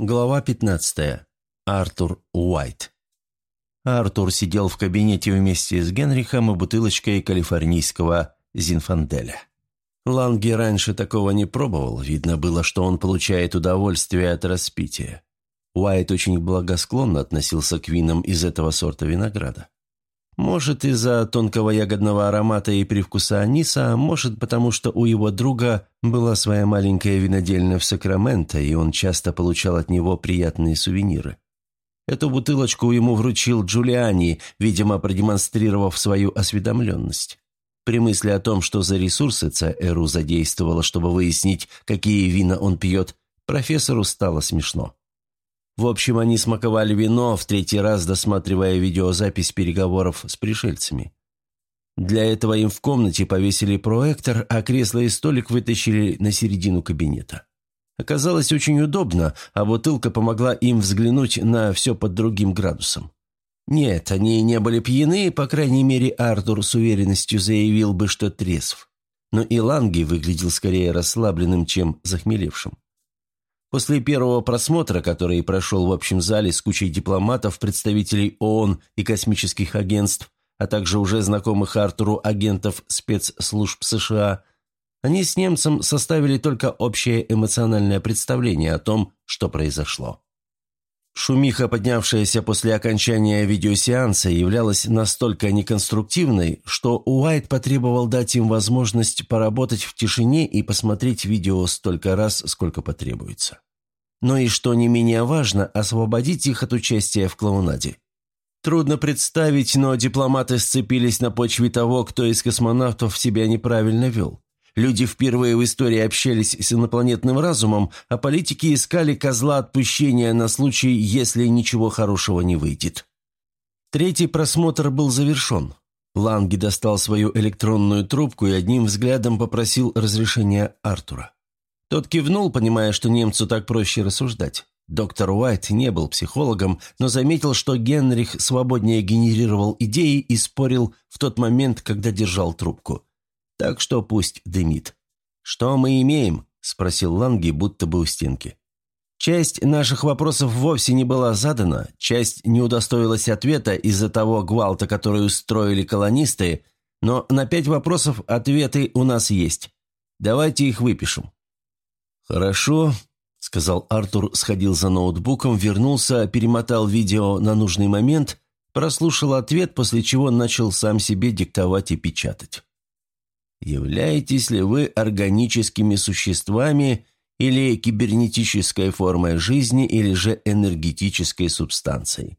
Глава 15. Артур Уайт. Артур сидел в кабинете вместе с Генрихом и бутылочкой калифорнийского Зинфанделя. Ланги раньше такого не пробовал, видно было, что он получает удовольствие от распития. Уайт очень благосклонно относился к винам из этого сорта винограда. Может, из-за тонкого ягодного аромата и привкуса аниса, а может, потому что у его друга была своя маленькая винодельня в Сакраменто, и он часто получал от него приятные сувениры. Эту бутылочку ему вручил Джулиани, видимо, продемонстрировав свою осведомленность. При мысли о том, что за ресурсы ЦРУ задействовала, чтобы выяснить, какие вина он пьет, профессору стало смешно. В общем, они смаковали вино, в третий раз досматривая видеозапись переговоров с пришельцами. Для этого им в комнате повесили проектор, а кресло и столик вытащили на середину кабинета. Оказалось очень удобно, а бутылка помогла им взглянуть на все под другим градусом. Нет, они не были пьяны, по крайней мере, Артур с уверенностью заявил бы, что трезв. Но и Ланги выглядел скорее расслабленным, чем захмелевшим. После первого просмотра, который прошел в общем зале с кучей дипломатов, представителей ООН и космических агентств, а также уже знакомых Артуру агентов спецслужб США, они с немцем составили только общее эмоциональное представление о том, что произошло. Шумиха, поднявшаяся после окончания видеосеанса, являлась настолько неконструктивной, что Уайт потребовал дать им возможность поработать в тишине и посмотреть видео столько раз, сколько потребуется. Но и, что не менее важно, освободить их от участия в клоунаде. Трудно представить, но дипломаты сцепились на почве того, кто из космонавтов себя неправильно вел. Люди впервые в истории общались с инопланетным разумом, а политики искали козла отпущения на случай, если ничего хорошего не выйдет. Третий просмотр был завершен. Ланги достал свою электронную трубку и одним взглядом попросил разрешения Артура. Тот кивнул, понимая, что немцу так проще рассуждать. Доктор Уайт не был психологом, но заметил, что Генрих свободнее генерировал идеи и спорил в тот момент, когда держал трубку. Так что пусть дымит. «Что мы имеем?» – спросил Ланги, будто бы у стенки. Часть наших вопросов вовсе не была задана, часть не удостоилась ответа из-за того гвалта, который устроили колонисты, но на пять вопросов ответы у нас есть. Давайте их выпишем». «Хорошо», — сказал Артур, сходил за ноутбуком, вернулся, перемотал видео на нужный момент, прослушал ответ, после чего начал сам себе диктовать и печатать. Являетесь ли вы органическими существами или кибернетической формой жизни или же энергетической субстанцией?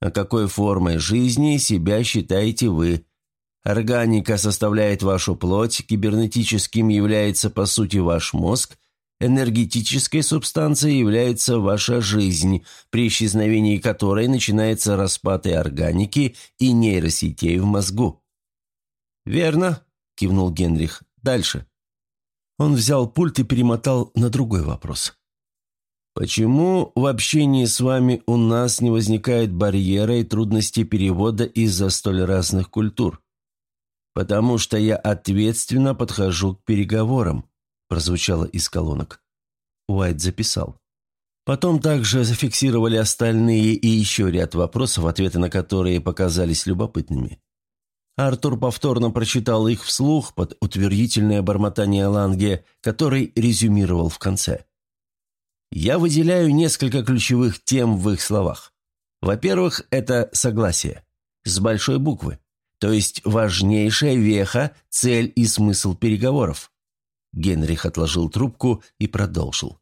А какой формой жизни себя считаете вы? Органика составляет вашу плоть, кибернетическим является по сути ваш мозг, энергетической субстанцией является ваша жизнь, при исчезновении которой начинается распад и органики и нейросетей в мозгу. «Верно», – кивнул Генрих. «Дальше». Он взял пульт и перемотал на другой вопрос. «Почему в общении с вами у нас не возникает барьера и трудности перевода из-за столь разных культур?» «Потому что я ответственно подхожу к переговорам», – прозвучало из колонок. Уайт записал. Потом также зафиксировали остальные и еще ряд вопросов, ответы на которые показались любопытными. Артур повторно прочитал их вслух под утвердительное бормотание Ланге, который резюмировал в конце. Я выделяю несколько ключевых тем в их словах. Во-первых, это согласие. С большой буквы. То есть важнейшая веха, цель и смысл переговоров. Генрих отложил трубку и продолжил.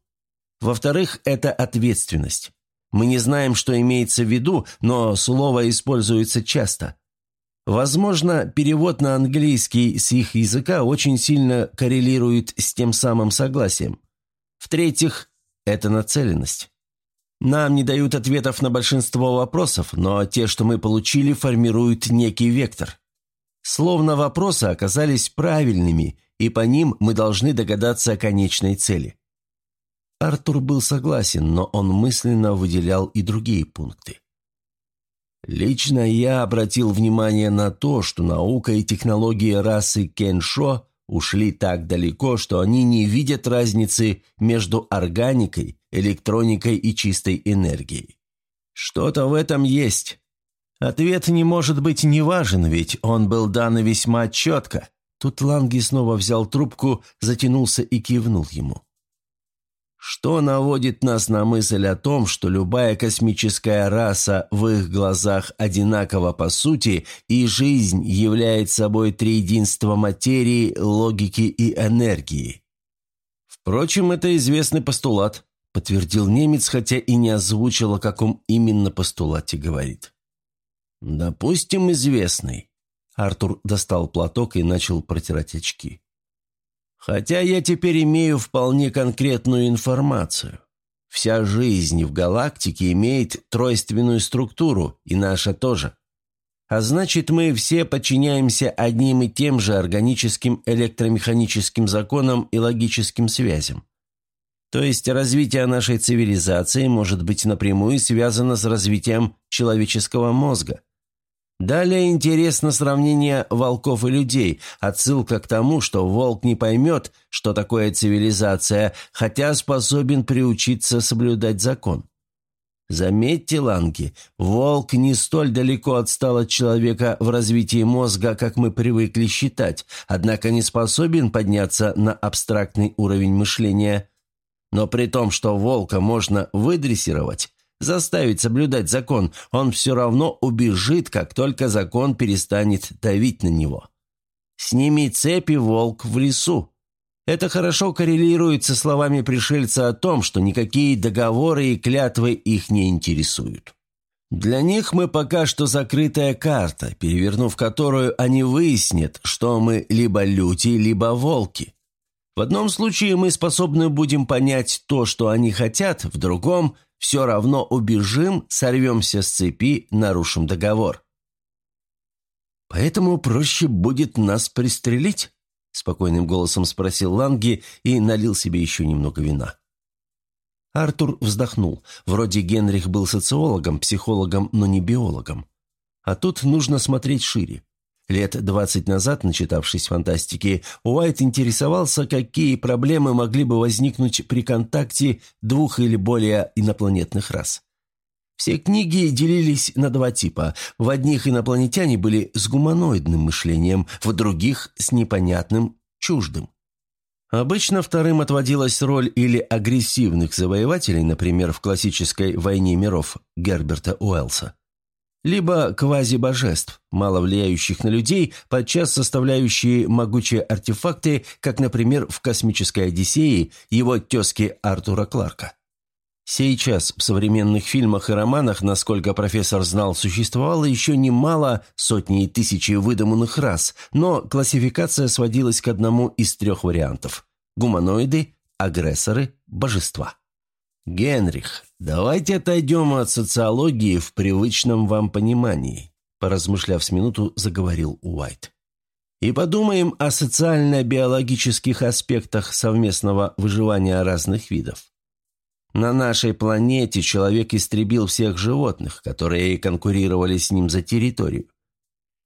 Во-вторых, это ответственность. Мы не знаем, что имеется в виду, но слово используется часто. Возможно, перевод на английский с их языка очень сильно коррелирует с тем самым согласием. В-третьих, это нацеленность. Нам не дают ответов на большинство вопросов, но те, что мы получили, формируют некий вектор. Словно вопросы оказались правильными, и по ним мы должны догадаться о конечной цели. Артур был согласен, но он мысленно выделял и другие пункты. Лично я обратил внимание на то, что наука и технологии расы Кеншо ушли так далеко, что они не видят разницы между органикой, электроникой и чистой энергией. Что-то в этом есть. Ответ не может быть неважен, ведь он был дан весьма четко. Тут Ланги снова взял трубку, затянулся и кивнул ему. Что наводит нас на мысль о том, что любая космическая раса в их глазах одинакова по сути, и жизнь является собой триединство материи, логики и энергии? Впрочем, это известный постулат, подтвердил немец, хотя и не озвучил, о каком именно постулате говорит. «Допустим, известный». Артур достал платок и начал протирать очки. Хотя я теперь имею вполне конкретную информацию. Вся жизнь в галактике имеет тройственную структуру, и наша тоже. А значит, мы все подчиняемся одним и тем же органическим электромеханическим законам и логическим связям. То есть развитие нашей цивилизации может быть напрямую связано с развитием человеческого мозга. Далее интересно сравнение волков и людей, отсылка к тому, что волк не поймет, что такое цивилизация, хотя способен приучиться соблюдать закон. Заметьте, Ланки, волк не столь далеко отстал от человека в развитии мозга, как мы привыкли считать, однако не способен подняться на абстрактный уровень мышления. Но при том, что волка можно выдрессировать, заставить соблюдать закон, он все равно убежит, как только закон перестанет давить на него. «Сними цепи, волк, в лесу». Это хорошо коррелирует со словами пришельца о том, что никакие договоры и клятвы их не интересуют. Для них мы пока что закрытая карта, перевернув которую они выяснят, что мы либо люди, либо волки. В одном случае мы способны будем понять то, что они хотят, в другом – все равно убежим, сорвемся с цепи, нарушим договор. «Поэтому проще будет нас пристрелить?» – спокойным голосом спросил Ланги и налил себе еще немного вина. Артур вздохнул. Вроде Генрих был социологом, психологом, но не биологом. А тут нужно смотреть шире. Лет двадцать назад, начитавшись фантастики, Уайт интересовался, какие проблемы могли бы возникнуть при контакте двух или более инопланетных рас. Все книги делились на два типа. В одних инопланетяне были с гуманоидным мышлением, в других – с непонятным, чуждым. Обычно вторым отводилась роль или агрессивных завоевателей, например, в классической «Войне миров» Герберта Уэллса, либо квазибожеств, мало влияющих на людей, подчас составляющие могучие артефакты, как, например, в «Космической Одиссее» его тезки Артура Кларка. Сейчас в современных фильмах и романах, насколько профессор знал, существовало еще немало, сотни и тысячи выдуманных рас, но классификация сводилась к одному из трех вариантов – гуманоиды, агрессоры, божества. «Генрих, давайте отойдем от социологии в привычном вам понимании», поразмышляв с минуту, заговорил Уайт. «И подумаем о социально-биологических аспектах совместного выживания разных видов. На нашей планете человек истребил всех животных, которые конкурировали с ним за территорию.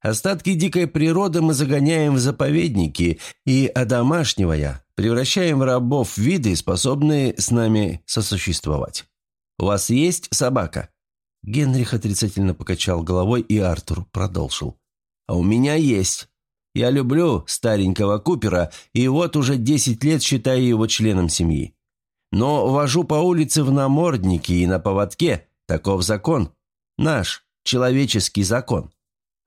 Остатки дикой природы мы загоняем в заповедники и, одомашнивая, превращаем в рабов виды, способные с нами сосуществовать. У вас есть собака?» Генрих отрицательно покачал головой, и Артур продолжил. «А у меня есть. Я люблю старенького Купера, и вот уже десять лет считаю его членом семьи. Но вожу по улице в наморднике и на поводке. Таков закон. Наш, человеческий закон.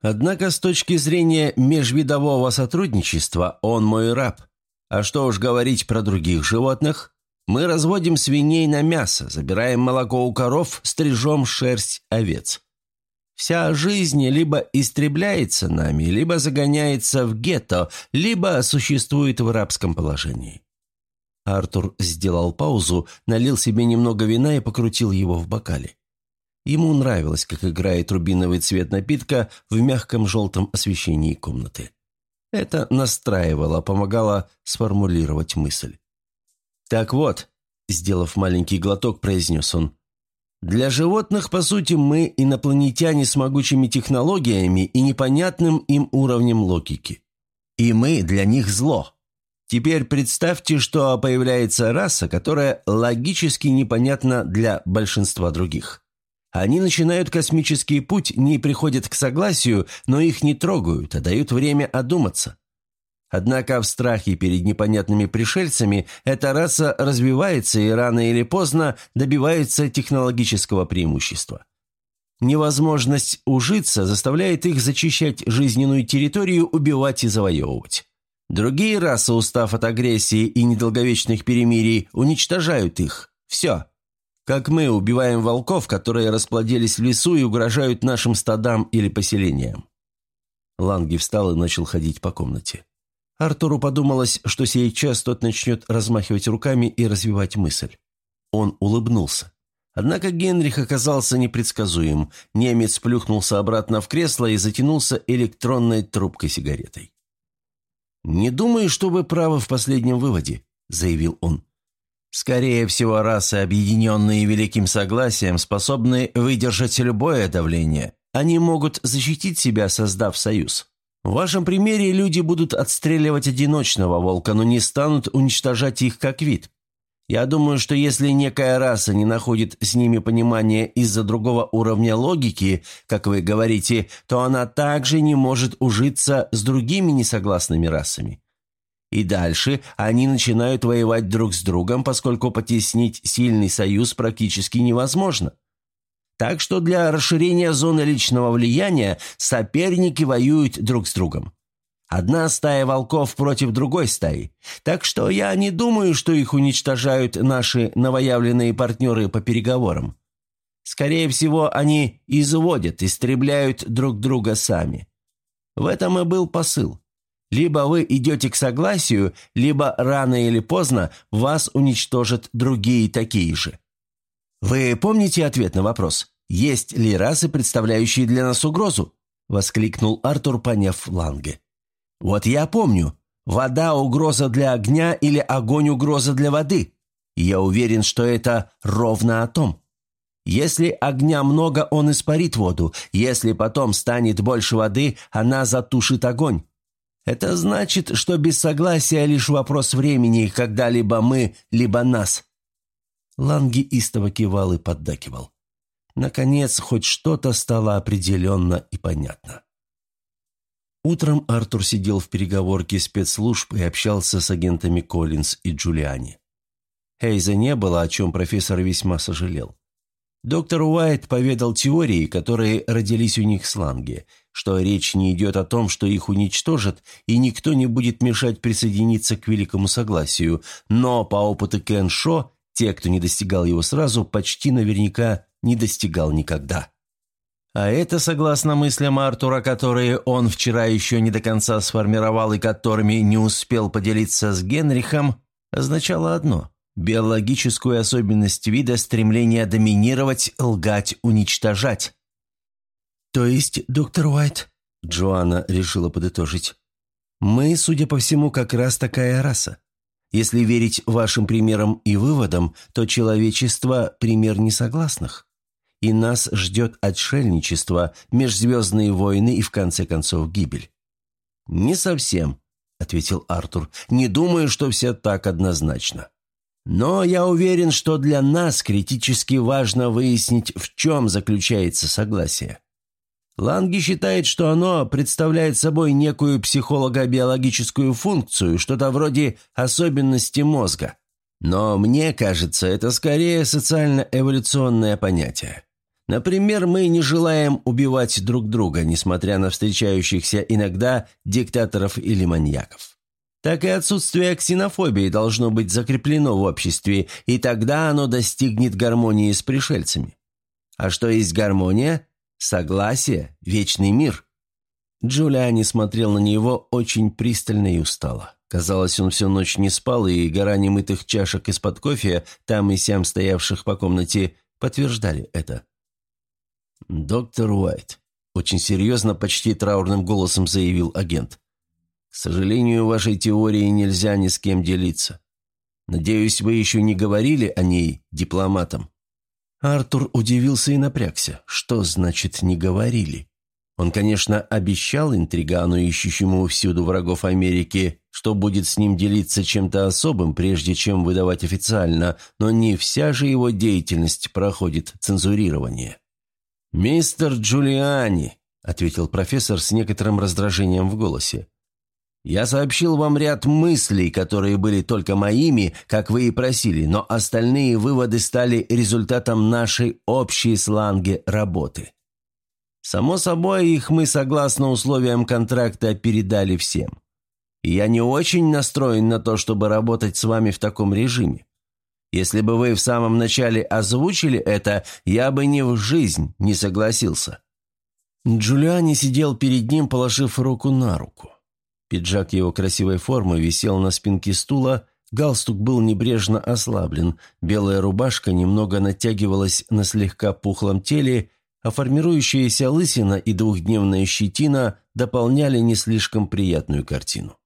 Однако с точки зрения межвидового сотрудничества он мой раб. А что уж говорить про других животных? Мы разводим свиней на мясо, забираем молоко у коров, стрижем шерсть овец. Вся жизнь либо истребляется нами, либо загоняется в гетто, либо существует в рабском положении. Артур сделал паузу, налил себе немного вина и покрутил его в бокале. Ему нравилось, как играет рубиновый цвет напитка в мягком желтом освещении комнаты. Это настраивало, помогало сформулировать мысль. «Так вот», — сделав маленький глоток, произнес он, «для животных, по сути, мы инопланетяне с могучими технологиями и непонятным им уровнем логики. И мы для них зло. Теперь представьте, что появляется раса, которая логически непонятна для большинства других. Они начинают космический путь, не приходят к согласию, но их не трогают, а дают время одуматься. Однако в страхе перед непонятными пришельцами эта раса развивается и рано или поздно добивается технологического преимущества. Невозможность ужиться заставляет их зачищать жизненную территорию, убивать и завоевывать. Другие расы, устав от агрессии и недолговечных перемирий, уничтожают их. Все. Как мы убиваем волков, которые расплодились в лесу и угрожают нашим стадам или поселениям. Ланги встал и начал ходить по комнате. Артуру подумалось, что сейчас тот начнет размахивать руками и развивать мысль. Он улыбнулся. Однако Генрих оказался непредсказуем. Немец плюхнулся обратно в кресло и затянулся электронной трубкой сигаретой. «Не думаю, что вы правы в последнем выводе», — заявил он. «Скорее всего, расы, объединенные великим согласием, способны выдержать любое давление. Они могут защитить себя, создав союз. В вашем примере люди будут отстреливать одиночного волка, но не станут уничтожать их как вид. Я думаю, что если некая раса не находит с ними понимания из-за другого уровня логики, как вы говорите, то она также не может ужиться с другими несогласными расами. И дальше они начинают воевать друг с другом, поскольку потеснить сильный союз практически невозможно. Так что для расширения зоны личного влияния соперники воюют друг с другом. Одна стая волков против другой стаи. Так что я не думаю, что их уничтожают наши новоявленные партнеры по переговорам. Скорее всего, они изводят, истребляют друг друга сами. В этом и был посыл. Либо вы идете к согласию, либо рано или поздно вас уничтожат другие такие же. Вы помните ответ на вопрос «Есть ли расы, представляющие для нас угрозу?» – воскликнул Артур, поняв Ланге. Вот я помню. Вода – угроза для огня или огонь – угроза для воды. Я уверен, что это ровно о том. Если огня много, он испарит воду. Если потом станет больше воды, она затушит огонь. Это значит, что без согласия лишь вопрос времени, когда либо мы, либо нас. Ланги истово кивал и поддакивал. Наконец, хоть что-то стало определенно и понятно. Утром Артур сидел в переговорке спецслужб и общался с агентами Коллинз и Джулиани. Хейза не было, о чем профессор весьма сожалел. Доктор Уайт поведал теории, которые родились у них с Ланге, что речь не идет о том, что их уничтожат, и никто не будет мешать присоединиться к великому согласию, но по опыту Кен Шо, те, кто не достигал его сразу, почти наверняка не достигал никогда. А это, согласно мыслям Артура, которые он вчера еще не до конца сформировал и которыми не успел поделиться с Генрихом, означало одно – биологическую особенность вида стремления доминировать, лгать, уничтожать. «То есть, доктор Уайт?» – Джоанна решила подытожить. «Мы, судя по всему, как раз такая раса. Если верить вашим примерам и выводам, то человечество – пример несогласных и нас ждет отшельничество, межзвездные войны и, в конце концов, гибель». «Не совсем», — ответил Артур. «Не думаю, что все так однозначно. Но я уверен, что для нас критически важно выяснить, в чем заключается согласие. Ланги считает, что оно представляет собой некую психолого-биологическую функцию, что-то вроде особенности мозга. Но мне кажется, это скорее социально-эволюционное понятие. Например, мы не желаем убивать друг друга, несмотря на встречающихся иногда диктаторов или маньяков. Так и отсутствие ксенофобии должно быть закреплено в обществе, и тогда оно достигнет гармонии с пришельцами. А что есть гармония? Согласие, вечный мир. Джулиани смотрел на него очень пристально и устало. Казалось, он всю ночь не спал, и гора немытых чашек из-под кофе, там и сям стоявших по комнате, подтверждали это. «Доктор Уайт», – очень серьезно, почти траурным голосом заявил агент. «К сожалению, вашей теории нельзя ни с кем делиться. Надеюсь, вы еще не говорили о ней дипломатам?» Артур удивился и напрягся. Что значит «не говорили»? Он, конечно, обещал интригану, ищущему всюду врагов Америки, что будет с ним делиться чем-то особым, прежде чем выдавать официально, но не вся же его деятельность проходит цензурирование. «Мистер Джулиани», — ответил профессор с некоторым раздражением в голосе, я сообщил вам ряд мыслей, которые были только моими, как вы и просили, но остальные выводы стали результатом нашей общей сланги работы. Само собой, их мы, согласно условиям контракта, передали всем. И я не очень настроен на то, чтобы работать с вами в таком режиме. Если бы вы в самом начале озвучили это, я бы ни в жизнь не согласился». Джулиани сидел перед ним, положив руку на руку. Пиджак его красивой формы висел на спинке стула, галстук был небрежно ослаблен, белая рубашка немного натягивалась на слегка пухлом теле, а формирующаяся лысина и двухдневная щетина дополняли не слишком приятную картину.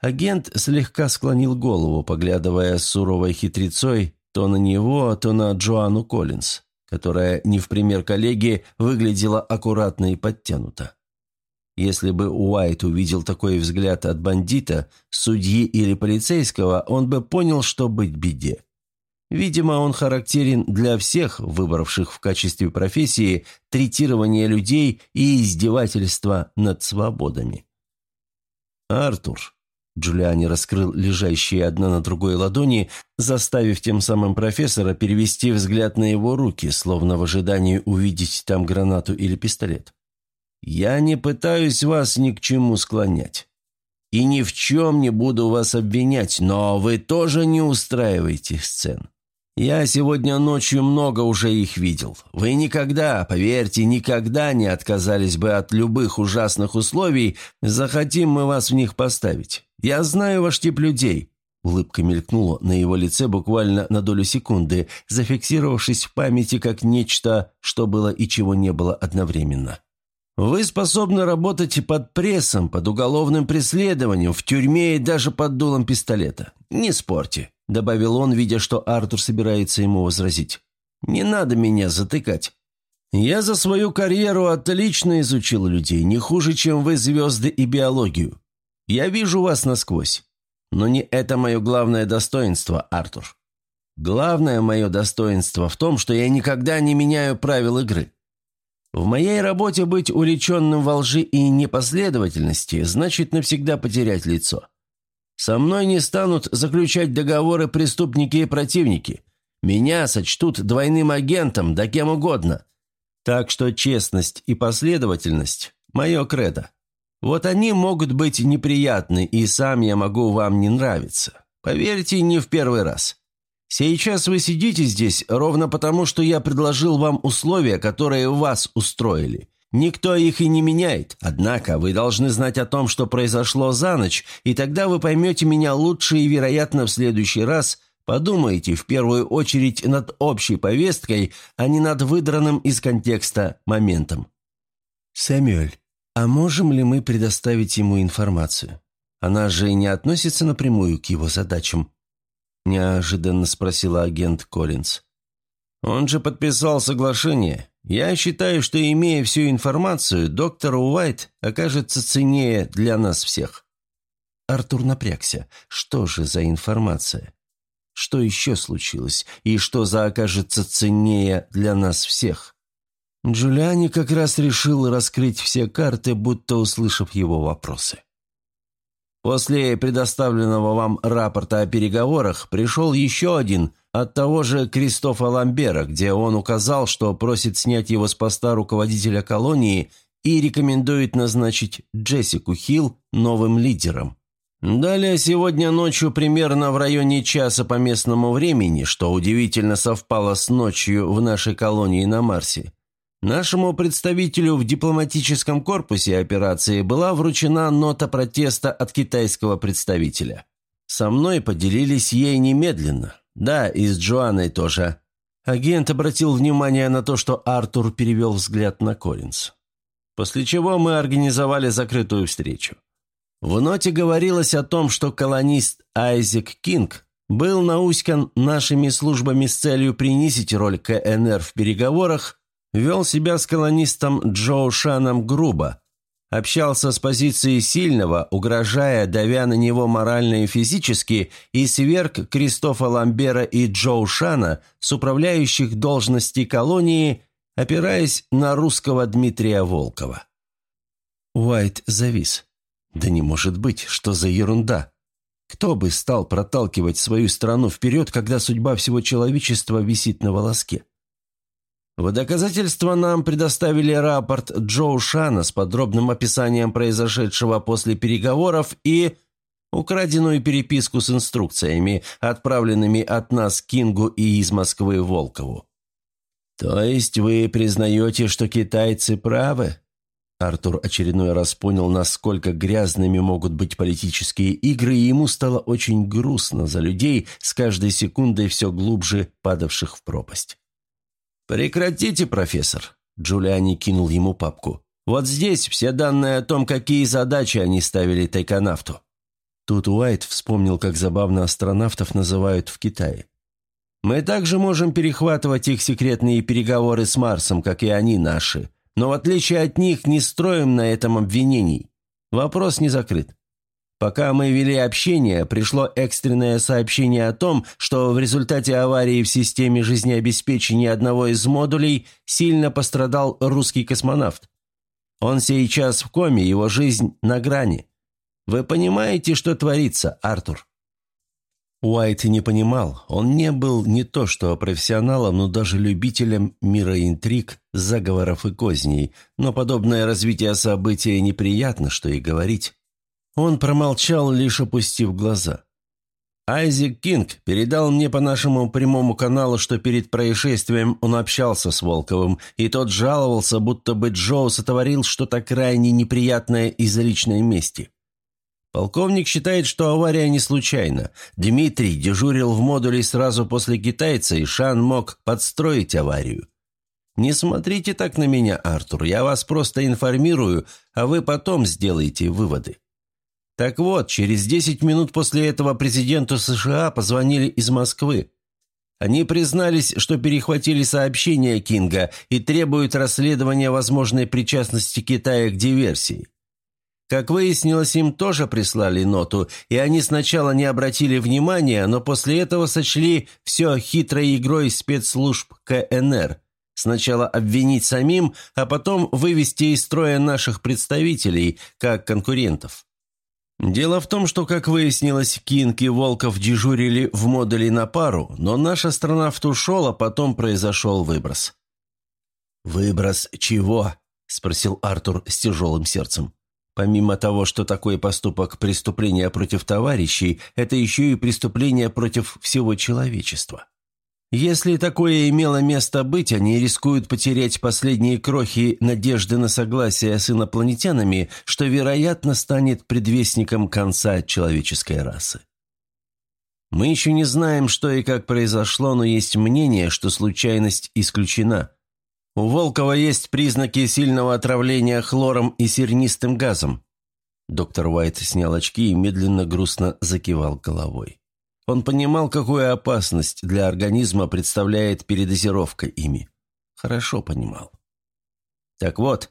Агент слегка склонил голову, поглядывая с суровой хитрецой то на него, то на Джоанну Коллинз, которая, не в пример коллеги, выглядела аккуратно и подтянуто. Если бы Уайт увидел такой взгляд от бандита, судьи или полицейского, он бы понял, что быть беде. Видимо, он характерен для всех, выбравших в качестве профессии третирование людей и издевательства над свободами. «Артур», – Джулиани раскрыл лежащие одна на другой ладони, заставив тем самым профессора перевести взгляд на его руки, словно в ожидании увидеть там гранату или пистолет. Я не пытаюсь вас ни к чему склонять. И ни в чем не буду вас обвинять, но вы тоже не устраиваете сцен. Я сегодня ночью много уже их видел. Вы никогда, поверьте, никогда не отказались бы от любых ужасных условий, захотим мы вас в них поставить. Я знаю ваш тип людей». Улыбка мелькнула на его лице буквально на долю секунды, зафиксировавшись в памяти как нечто, что было и чего не было одновременно. Вы способны работать под прессом, под уголовным преследованием, в тюрьме и даже под дулом пистолета. Не спорьте», – добавил он, видя, что Артур собирается ему возразить. «Не надо меня затыкать. Я за свою карьеру отлично изучил людей, не хуже, чем вы звезды и биологию. Я вижу вас насквозь. Но не это мое главное достоинство, Артур. Главное мое достоинство в том, что я никогда не меняю правил игры. В моей работе быть увлеченным во лжи и непоследовательности значит навсегда потерять лицо. Со мной не станут заключать договоры преступники и противники. Меня сочтут двойным агентом, да кем угодно. Так что честность и последовательность – мое кредо. Вот они могут быть неприятны, и сам я могу вам не нравиться. Поверьте, не в первый раз. Сейчас вы сидите здесь ровно потому, что я предложил вам условия, которые вас устроили. Никто их и не меняет. Однако вы должны знать о том, что произошло за ночь, и тогда вы поймете меня лучше и, вероятно, в следующий раз подумаете в первую очередь над общей повесткой, а не над выдранным из контекста моментом. Сэмюэль, а можем ли мы предоставить ему информацию? Она же не относится напрямую к его задачам. – неожиданно спросила агент Коллинз. «Он же подписал соглашение. Я считаю, что, имея всю информацию, доктор Уайт окажется ценнее для нас всех». Артур напрягся. Что же за информация? Что еще случилось? И что за окажется ценнее для нас всех? Джулиани как раз решил раскрыть все карты, будто услышав его вопросы. После предоставленного вам рапорта о переговорах пришел еще один от того же Кристофа Ламбера, где он указал, что просит снять его с поста руководителя колонии и рекомендует назначить Джессику Хилл новым лидером. Далее сегодня ночью примерно в районе часа по местному времени, что удивительно совпало с ночью в нашей колонии на Марсе, Нашему представителю в дипломатическом корпусе операции была вручена нота протеста от китайского представителя. Со мной поделились ей немедленно. Да, и с Джоанной тоже. Агент обратил внимание на то, что Артур перевел взгляд на Коллинз. После чего мы организовали закрытую встречу. В ноте говорилось о том, что колонист Айзек Кинг был науськан нашими службами с целью принизить роль КНР в переговорах Вел себя с колонистом Джо Шаном грубо. Общался с позиции сильного, угрожая, давя на него морально и физически, и сверг Кристофа Ламбера и Джо Шана с управляющих должностей колонии, опираясь на русского Дмитрия Волкова. Уайт завис. «Да не может быть, что за ерунда!» Кто бы стал проталкивать свою страну вперед, когда судьба всего человечества висит на волоске? В доказательство нам предоставили рапорт Джоу Шана с подробным описанием произошедшего после переговоров и украденную переписку с инструкциями, отправленными от нас Кингу и из Москвы Волкову. «То есть вы признаете, что китайцы правы?» Артур очередной раз понял, насколько грязными могут быть политические игры, и ему стало очень грустно за людей, с каждой секундой все глубже падавших в пропасть. «Прекратите, профессор!» Джулиани кинул ему папку. «Вот здесь все данные о том, какие задачи они ставили тайконавту». Тут Уайт вспомнил, как забавно астронавтов называют в Китае. «Мы также можем перехватывать их секретные переговоры с Марсом, как и они наши», но в отличие от них не строим на этом обвинений. Вопрос не закрыт. Пока мы вели общение, пришло экстренное сообщение о том, что в результате аварии в системе жизнеобеспечения одного из модулей сильно пострадал русский космонавт. Он сейчас в коме, его жизнь на грани. Вы понимаете, что творится, Артур? Уайт не понимал, он не был не то что профессионалом, но даже любителем мира интриг, заговоров и козней, но подобное развитие события неприятно, что и говорить. Он промолчал, лишь опустив глаза. Айзек Кинг передал мне по нашему прямому каналу, что перед происшествием он общался с Волковым, и тот жаловался, будто бы Джоу сотворил что-то крайне неприятное из-за личной мести. Полковник считает, что авария не случайна. Дмитрий дежурил в модуле сразу после китайца, и Шан мог подстроить аварию. Не смотрите так на меня, Артур, я вас просто информирую, а вы потом сделаете выводы. Так вот, через 10 минут после этого президенту США позвонили из Москвы. Они признались, что перехватили сообщение Кинга и требуют расследования возможной причастности Китая к диверсии. Как выяснилось, им тоже прислали ноту, и они сначала не обратили внимания, но после этого сочли все хитрой игрой спецслужб КНР. Сначала обвинить самим, а потом вывести из строя наших представителей, как конкурентов. Дело в том, что, как выяснилось, Кинг и Волков дежурили в модуле на пару, но наша страна ушел, а потом произошел выброс. «Выброс чего?» – спросил Артур с тяжелым сердцем. Помимо того, что такой поступок – преступление против товарищей, это еще и преступление против всего человечества. Если такое имело место быть, они рискуют потерять последние крохи надежды на согласие с инопланетянами, что, вероятно, станет предвестником конца человеческой расы. Мы еще не знаем, что и как произошло, но есть мнение, что случайность исключена – у Волкова есть признаки сильного отравления хлором и сернистым газом». Доктор Уайт снял очки и медленно грустно закивал головой. Он понимал, какую опасность для организма представляет передозировка ими. Хорошо понимал. Так вот,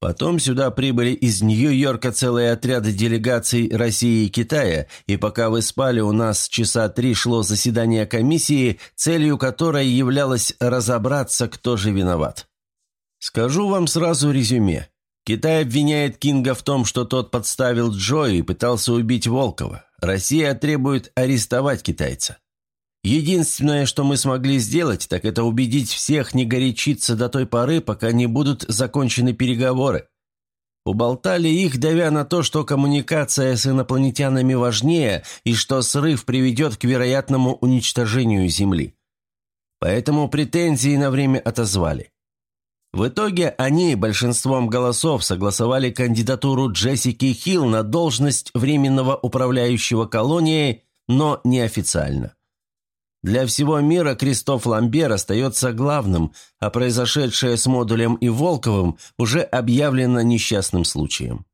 Потом сюда прибыли из Нью-Йорка целые отряды делегаций России и Китая, и пока вы спали, у нас часа три шло заседание комиссии, целью которой являлось разобраться, кто же виноват. Скажу вам сразу резюме. Китай обвиняет Кинга в том, что тот подставил Джо и пытался убить Волкова. Россия требует арестовать китайца. Единственное, что мы смогли сделать, так это убедить всех не горячиться до той поры, пока не будут закончены переговоры. Уболтали их, давя на то, что коммуникация с инопланетянами важнее и что срыв приведет к вероятному уничтожению Земли. Поэтому претензии на время отозвали. В итоге они большинством голосов согласовали кандидатуру Джессики Хилл на должность временного управляющего колонией, но неофициально. Для всего мира Кристоф Ламбер остается главным, а произошедшее с модулем и Волковым уже объявлено несчастным случаем.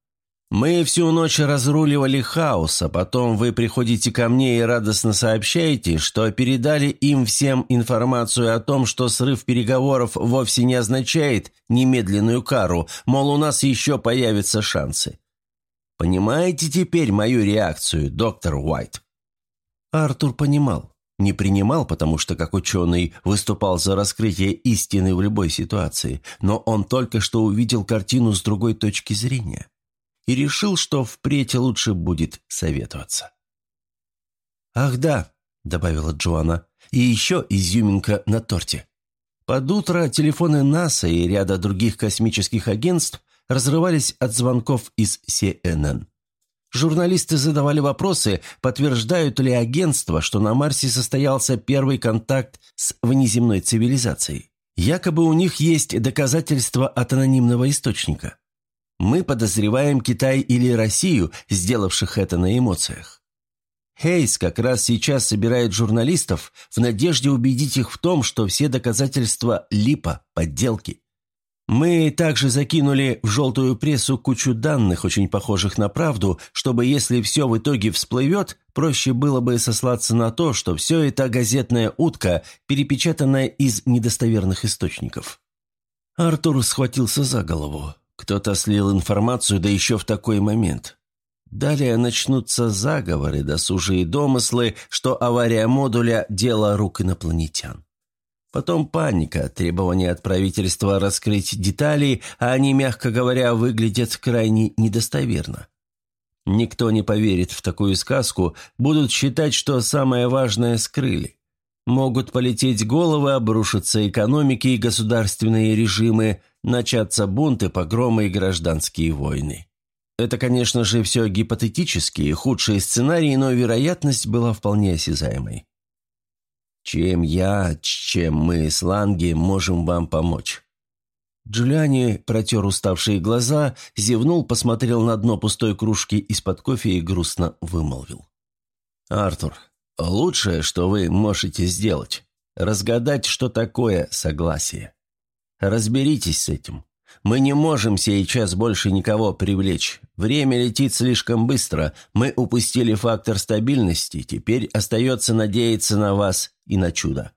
Мы всю ночь разруливали хаос, а потом вы приходите ко мне и радостно сообщаете, что передали им всем информацию о том, что срыв переговоров вовсе не означает немедленную кару, мол, у нас еще появятся шансы. Понимаете теперь мою реакцию, доктор Уайт?» Артур понимал. Не принимал, потому что, как ученый, выступал за раскрытие истины в любой ситуации, но он только что увидел картину с другой точки зрения и решил, что впредь лучше будет советоваться. «Ах да», — добавила Джоанна, — «и еще изюминка на торте». Под утро телефоны НАСА и ряда других космических агентств разрывались от звонков из CNN. Журналисты задавали вопросы, подтверждают ли агентства, что на Марсе состоялся первый контакт с внеземной цивилизацией. Якобы у них есть доказательства от анонимного источника. Мы подозреваем Китай или Россию, сделавших это на эмоциях. Хейс как раз сейчас собирает журналистов в надежде убедить их в том, что все доказательства липа, подделки. Мы также закинули в желтую прессу кучу данных, очень похожих на правду, чтобы, если все в итоге всплывет, проще было бы сослаться на то, что все это газетная утка, перепечатанная из недостоверных источников. Артур схватился за голову. Кто-то слил информацию, да еще в такой момент. Далее начнутся заговоры, досужие домыслы, что авария модуля – дело рук инопланетян. Потом паника, требование от правительства раскрыть детали, а они, мягко говоря, выглядят крайне недостоверно. Никто не поверит в такую сказку, будут считать, что самое важное скрыли. Могут полететь головы, обрушиться экономики и государственные режимы – начаться бунты, погромы и гражданские войны. Это, конечно же, все гипотетические, худшие сценарии, но вероятность была вполне осязаемой. Чем я, чем мы с Ланги можем вам помочь? Джулиани протер уставшие глаза, зевнул, посмотрел на дно пустой кружки из-под кофе и грустно вымолвил. «Артур, лучшее, что вы можете сделать, разгадать, что такое согласие. Разберитесь с этим. Мы не можем сейчас больше никого привлечь. Время летит слишком быстро. Мы упустили фактор стабильности. Теперь остается надеяться на вас и на чудо».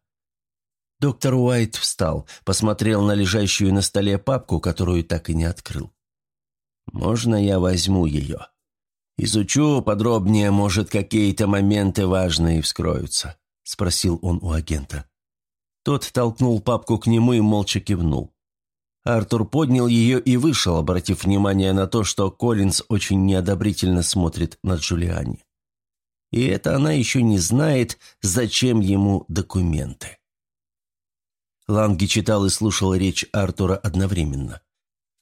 Доктор Уайт встал, посмотрел на лежащую на столе папку, которую так и не открыл. «Можно я возьму ее? Изучу подробнее, может, какие-то моменты важные вскроются», — спросил он у агента. Тот толкнул папку к нему и молча кивнул. Артур поднял ее и вышел, обратив внимание на то, что Коллинз очень неодобрительно смотрит на Джулиани. И это она еще не знает, зачем ему документы. Ланги читал и слушал речь Артура одновременно.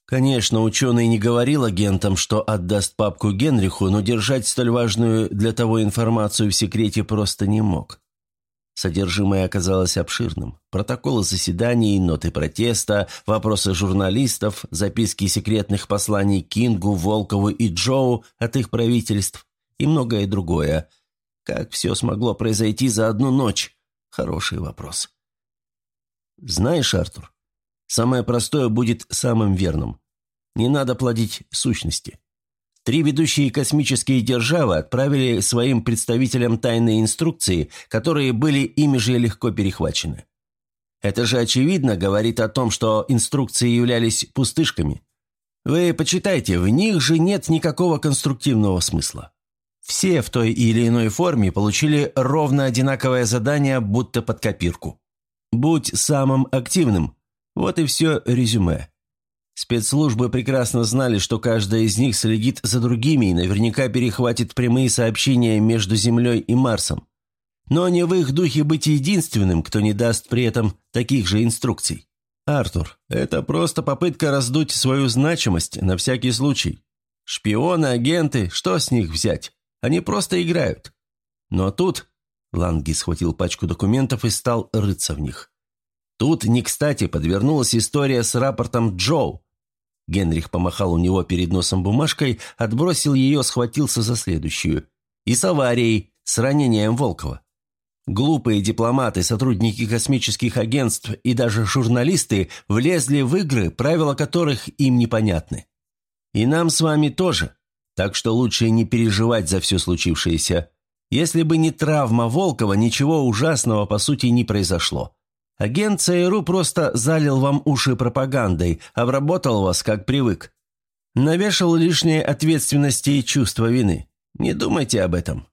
Конечно, ученый не говорил агентам, что отдаст папку Генриху, но держать столь важную для того информацию в секрете просто не мог. Содержимое оказалось обширным. Протоколы заседаний, ноты протеста, вопросы журналистов, записки секретных посланий Кингу, Волкову и Джоу от их правительств и многое другое. Как все смогло произойти за одну ночь? Хороший вопрос. Знаешь, Артур, самое простое будет самым верным. Не надо плодить сущности. Три ведущие космические державы отправили своим представителям тайные инструкции, которые были ими же легко перехвачены. Это же очевидно говорит о том, что инструкции являлись пустышками. Вы почитайте, в них же нет никакого конструктивного смысла. Все в той или иной форме получили ровно одинаковое задание, будто под копирку. Будь самым активным. Вот и все резюме. Спецслужбы прекрасно знали, что каждая из них следит за другими и наверняка перехватит прямые сообщения между Землей и Марсом. Но не в их духе быть единственным, кто не даст при этом таких же инструкций. Артур, это просто попытка раздуть свою значимость на всякий случай. Шпионы, агенты, что с них взять? Они просто играют. Но тут... Ланги схватил пачку документов и стал рыться в них. Тут не кстати подвернулась история с рапортом Джоу, Генрих помахал у него перед носом бумажкой, отбросил ее, схватился за следующую. И с аварией, с ранением Волкова. Глупые дипломаты, сотрудники космических агентств и даже журналисты влезли в игры, правила которых им непонятны. И нам с вами тоже. Так что лучше не переживать за все случившееся. Если бы не травма Волкова, ничего ужасного по сути не произошло. Агент ЦРУ просто залил вам уши пропагандой, обработал вас как привык. Навешал лишние ответственности и чувство вины. Не думайте об этом».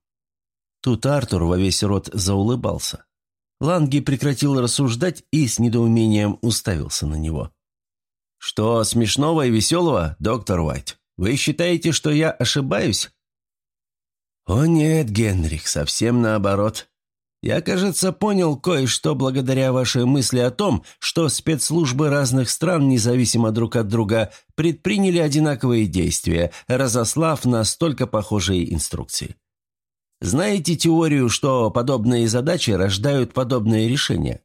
Тут Артур во весь рот заулыбался. Ланги прекратил рассуждать и с недоумением уставился на него. «Что смешного и веселого, доктор Уайт? Вы считаете, что я ошибаюсь?» «О нет, Генрих, совсем наоборот. Я, кажется, понял кое-что благодаря вашей мысли о том, что спецслужбы разных стран, независимо друг от друга, предприняли одинаковые действия, разослав настолько похожие инструкции. Знаете теорию, что подобные задачи рождают подобные решения?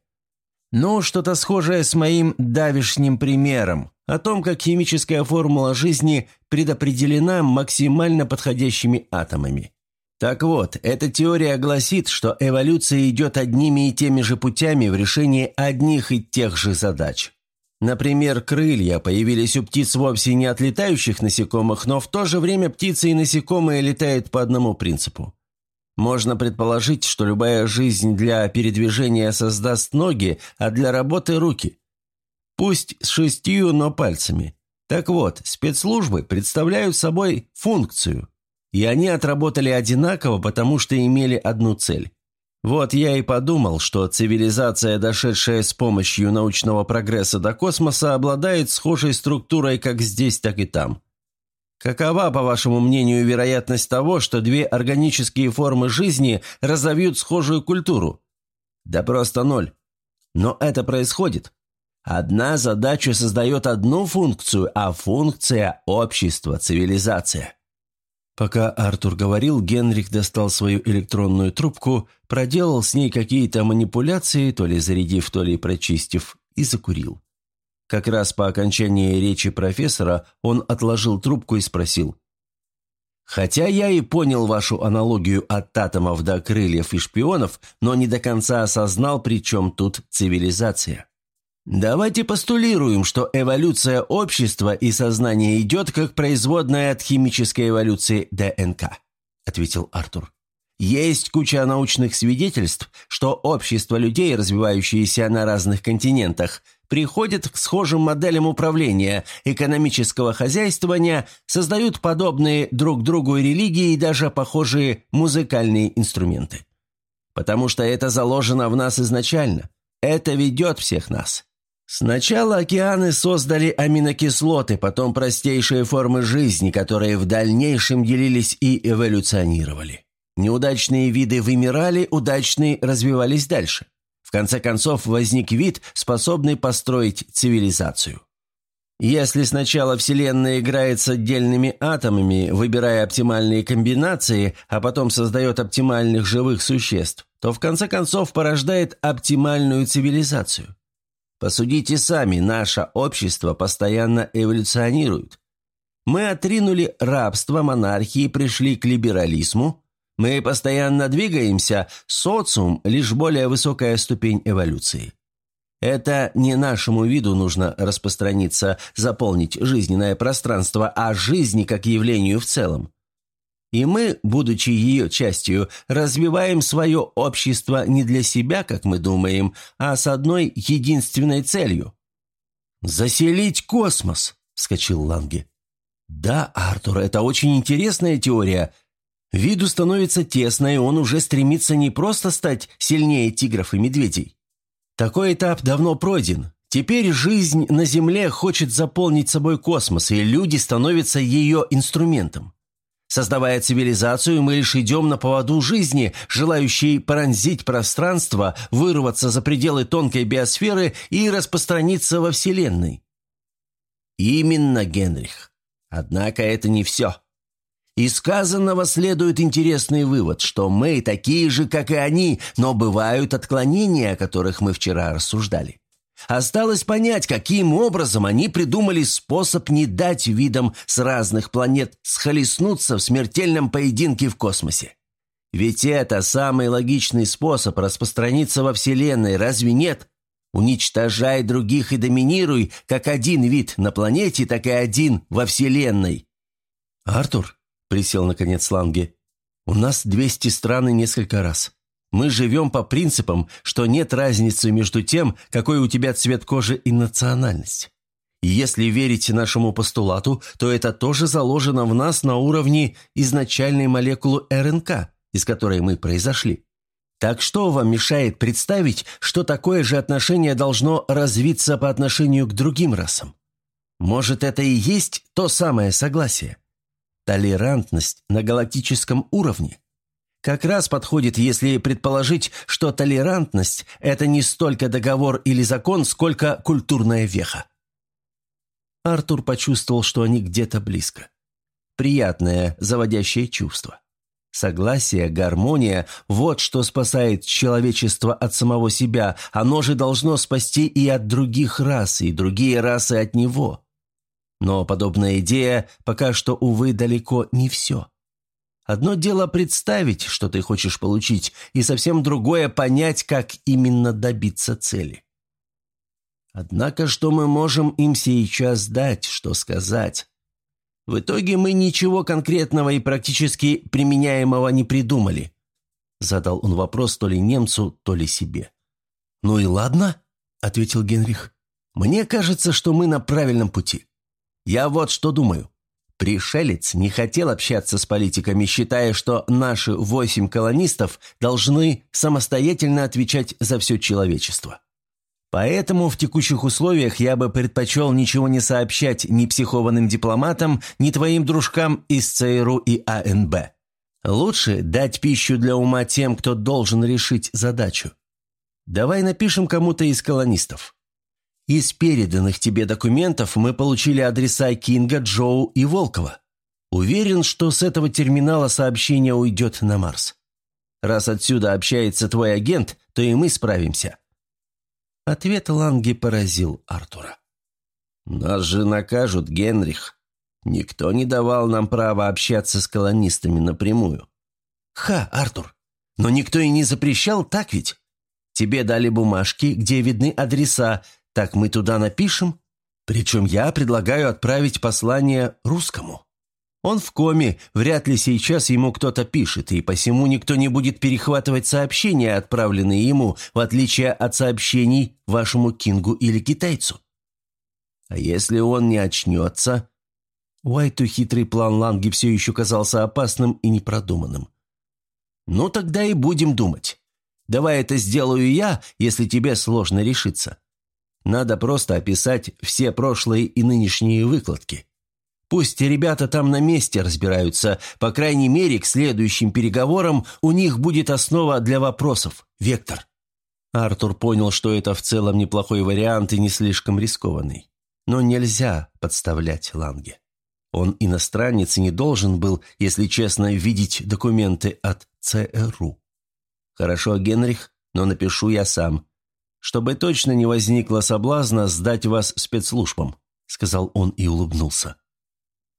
Ну, что-то схожее с моим давишним примером о том, как химическая формула жизни предопределена максимально подходящими атомами. Так вот, эта теория гласит, что эволюция идет одними и теми же путями в решении одних и тех же задач. Например, крылья появились у птиц вовсе не от летающих насекомых, но в то же время птицы и насекомые летают по одному принципу. Можно предположить, что любая жизнь для передвижения создаст ноги, а для работы – руки. Пусть с шестью, но пальцами. Так вот, спецслужбы представляют собой функцию – и они отработали одинаково, потому что имели одну цель. Вот я и подумал, что цивилизация, дошедшая с помощью научного прогресса до космоса, обладает схожей структурой как здесь, так и там. Какова, по вашему мнению, вероятность того, что две органические формы жизни разовьют схожую культуру? Да просто ноль. Но это происходит. Одна задача создает одну функцию, а функция – общество, цивилизация. Пока Артур говорил, Генрих достал свою электронную трубку, проделал с ней какие-то манипуляции, то ли зарядив, то ли прочистив, и закурил. Как раз по окончании речи профессора он отложил трубку и спросил. «Хотя я и понял вашу аналогию от атомов до крыльев и шпионов, но не до конца осознал, при чем тут цивилизация». «Давайте постулируем, что эволюция общества и сознания идет как производная от химической эволюции ДНК», ответил Артур. «Есть куча научных свидетельств, что общество людей, развивающиеся на разных континентах, приходят к схожим моделям управления, экономического хозяйствования, создают подобные друг другу религии и даже похожие музыкальные инструменты. Потому что это заложено в нас изначально. Это ведет всех нас. Сначала океаны создали аминокислоты, потом простейшие формы жизни, которые в дальнейшем делились и эволюционировали. Неудачные виды вымирали, удачные развивались дальше. В конце концов возник вид, способный построить цивилизацию. Если сначала Вселенная играет с отдельными атомами, выбирая оптимальные комбинации, а потом создает оптимальных живых существ, то в конце концов порождает оптимальную цивилизацию. Посудите сами, наше общество постоянно эволюционирует. Мы отринули рабство, монархии, пришли к либерализму. Мы постоянно двигаемся, социум – лишь более высокая ступень эволюции. Это не нашему виду нужно распространиться, заполнить жизненное пространство, а жизни как явлению в целом. И мы, будучи ее частью, развиваем свое общество не для себя, как мы думаем, а с одной единственной целью. «Заселить космос!» – вскочил Ланге. «Да, Артур, это очень интересная теория. Виду становится тесно, и он уже стремится не просто стать сильнее тигров и медведей. Такой этап давно пройден. Теперь жизнь на Земле хочет заполнить собой космос, и люди становятся ее инструментом. Создавая цивилизацию, мы лишь идем на поводу жизни, желающей пронзить пространство, вырваться за пределы тонкой биосферы и распространиться во Вселенной. Именно, Генрих. Однако это не все. Из сказанного следует интересный вывод, что мы такие же, как и они, но бывают отклонения, о которых мы вчера рассуждали. Осталось понять, каким образом они придумали способ не дать видам с разных планет схлестнуться в смертельном поединке в космосе. Ведь это самый логичный способ распространиться во Вселенной, разве нет? Уничтожай других и доминируй, как один вид на планете, так и один во Вселенной. Артур, присел наконец Ланге. «У нас 200 стран и несколько раз. Мы живем по принципам, что нет разницы между тем, какой у тебя цвет кожи и национальность. И если верить нашему постулату, то это тоже заложено в нас на уровне изначальной молекулы РНК, из которой мы произошли. Так что вам мешает представить, что такое же отношение должно развиться по отношению к другим расам? Может, это и есть то самое согласие? Толерантность на галактическом уровне? Как раз подходит, если предположить, что толерантность – это не столько договор или закон, сколько культурная веха. Артур почувствовал, что они где-то близко. Приятное, заводящее чувство. Согласие, гармония – вот что спасает человечество от самого себя. Оно же должно спасти и от других рас, и другие расы от него. Но подобная идея пока что, увы, далеко не все. Одно дело представить, что ты хочешь получить, и совсем другое – понять, как именно добиться цели. Однако что мы можем им сейчас дать, что сказать? В итоге мы ничего конкретного и практически применяемого не придумали. Задал он вопрос то ли немцу, то ли себе. «Ну и ладно», — ответил Генрих. «Мне кажется, что мы на правильном пути. Я вот что думаю. Пришелец не хотел общаться с политиками, считая, что наши восемь колонистов должны самостоятельно отвечать за все человечество. Поэтому в текущих условиях я бы предпочел ничего не сообщать ни психованным дипломатам, ни твоим дружкам из ЦРУ и АНБ. Лучше дать пищу для ума тем, кто должен решить задачу. Давай напишем кому-то из колонистов. Из переданных тебе документов мы получили адреса Кинга, Джоу и Волкова. Уверен, что с этого терминала сообщение уйдет на Марс. Раз отсюда общается твой агент, то и мы справимся. Ответ Ланги поразил Артура. «Нас же накажут, Генрих. Никто не давал нам права общаться с колонистами напрямую». «Ха, Артур, но никто и не запрещал, так ведь? Тебе дали бумажки, где видны адреса, так мы туда напишем? Причем я предлагаю отправить послание русскому». Он в коме, вряд ли сейчас ему кто-то пишет, и посему никто не будет перехватывать сообщения, отправленные ему, в отличие от сообщений вашему Кингу или китайцу. А если он не очнется? Уайту хитрый план Ланги все еще казался опасным и непродуманным. Ну тогда и будем думать. Давай это сделаю я, если тебе сложно решиться. Надо просто описать все прошлые и нынешние выкладки. Пусть ребята там на месте разбираются, по крайней мере, к следующим переговорам у них будет основа для вопросов – вектор. Артур понял, что это в целом неплохой вариант и не слишком рискованный. Но нельзя подставлять Ланге. Он иностранец и не должен был, если честно, видеть документы от ЦРУ. «Хорошо, Генрих, но напишу я сам. Чтобы точно не возникло соблазна сдать вас спецслужбам», – сказал он и улыбнулся.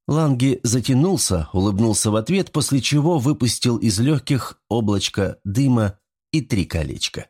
Ланги затянулся, улыбнулся в ответ, после чего выпустил из легких облачко дыма и три колечка.